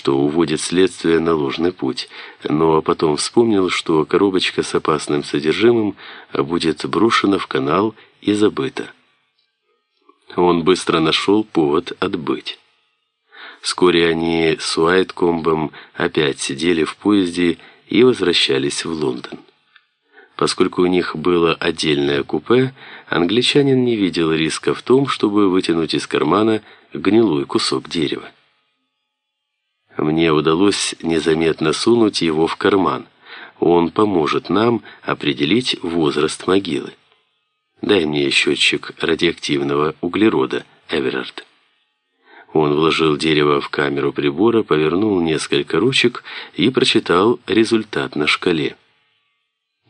что уводит следствие на ложный путь, но потом вспомнил, что коробочка с опасным содержимым будет брошена в канал и забыта. Он быстро нашел повод отбыть. Вскоре они с Уайткомбом опять сидели в поезде и возвращались в Лондон. Поскольку у них было отдельное купе, англичанин не видел риска в том, чтобы вытянуть из кармана гнилой кусок дерева. Мне удалось незаметно сунуть его в карман. Он поможет нам определить возраст могилы. Дай мне счетчик радиоактивного углерода, Эверард. Он вложил дерево в камеру прибора, повернул несколько ручек и прочитал результат на шкале.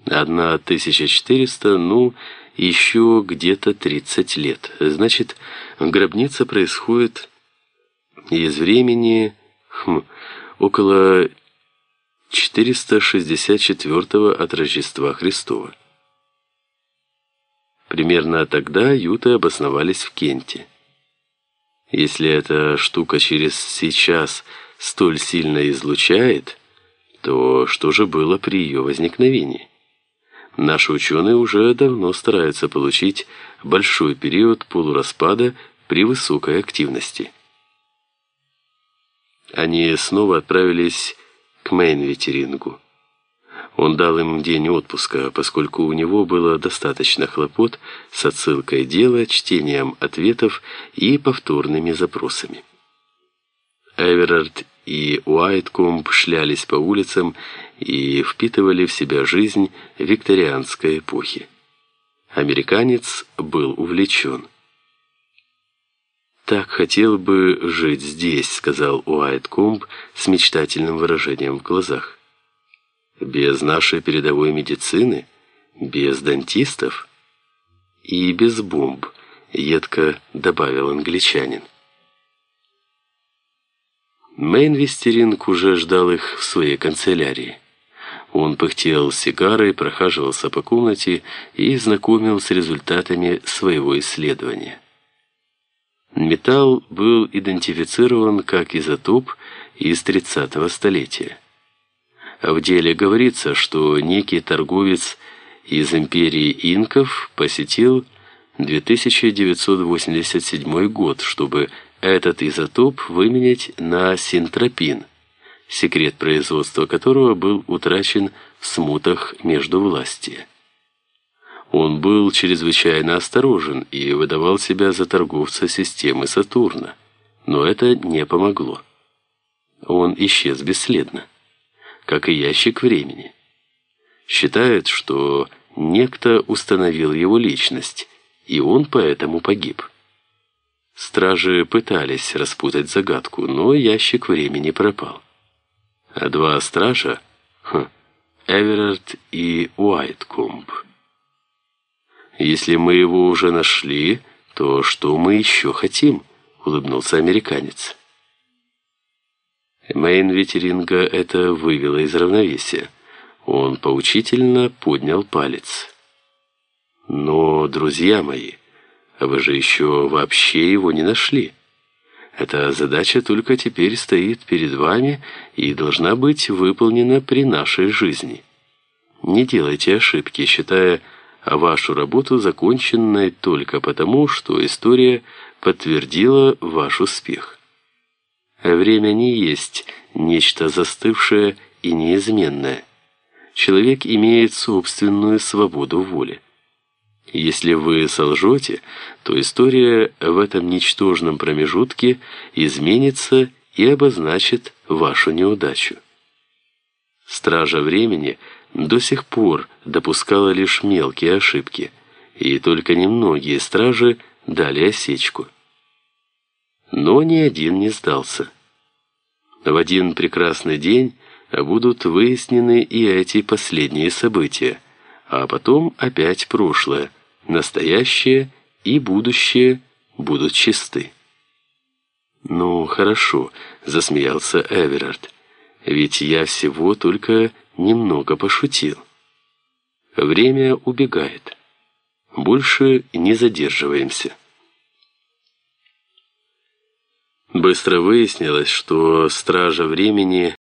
1400, ну, еще где-то 30 лет. Значит, гробница происходит из времени хм, около 464 от Рождества Христова. Примерно тогда юты обосновались в Кенте. Если эта штука через сейчас столь сильно излучает, то что же было при ее возникновении? Наши ученые уже давно стараются получить большой период полураспада при высокой активности. Они снова отправились к Мейн-ветерингу. Он дал им день отпуска, поскольку у него было достаточно хлопот с отсылкой дела, чтением ответов и повторными запросами. Эверард и Уайткомб шлялись по улицам и впитывали в себя жизнь викторианской эпохи. Американец был увлечен. «Так хотел бы жить здесь», — сказал Уайткомб с мечтательным выражением в глазах. «Без нашей передовой медицины, без дантистов и без бомб», — едко добавил англичанин. Мейнвестеринг уже ждал их в своей канцелярии. Он пыхтел сигарой, прохаживался по комнате и знакомил с результатами своего исследования. Металл был идентифицирован как изотоп из 30-го столетия. В деле говорится, что некий торговец из империи инков посетил 2987 год, чтобы этот изотоп выменять на синтропин, секрет производства которого был утрачен в смутах между власти. Он был чрезвычайно осторожен и выдавал себя за торговца системы Сатурна, но это не помогло. Он исчез бесследно, как и ящик времени. Считают, что некто установил его личность, и он поэтому погиб. Стражи пытались распутать загадку, но ящик времени пропал. А два стража, хм, Эверард и Уайткомб. Если мы его уже нашли, то что мы еще хотим? Улыбнулся американец. Мейн Ветеринга это вывело из равновесия. Он поучительно поднял палец. Но, друзья мои, вы же еще вообще его не нашли. Эта задача только теперь стоит перед вами и должна быть выполнена при нашей жизни. Не делайте ошибки, считая вашу работу законченной только потому, что история подтвердила ваш успех. Время не есть нечто застывшее и неизменное. Человек имеет собственную свободу воли. Если вы солжете, то история в этом ничтожном промежутке изменится и обозначит вашу неудачу. Стража времени до сих пор допускала лишь мелкие ошибки, и только немногие стражи дали осечку. Но ни один не сдался. В один прекрасный день будут выяснены и эти последние события, а потом опять прошлое, настоящее и будущее будут чисты. «Ну, хорошо», — засмеялся Эверард. «Ведь я всего только немного пошутил. Время убегает. Больше не задерживаемся». Быстро выяснилось, что стража времени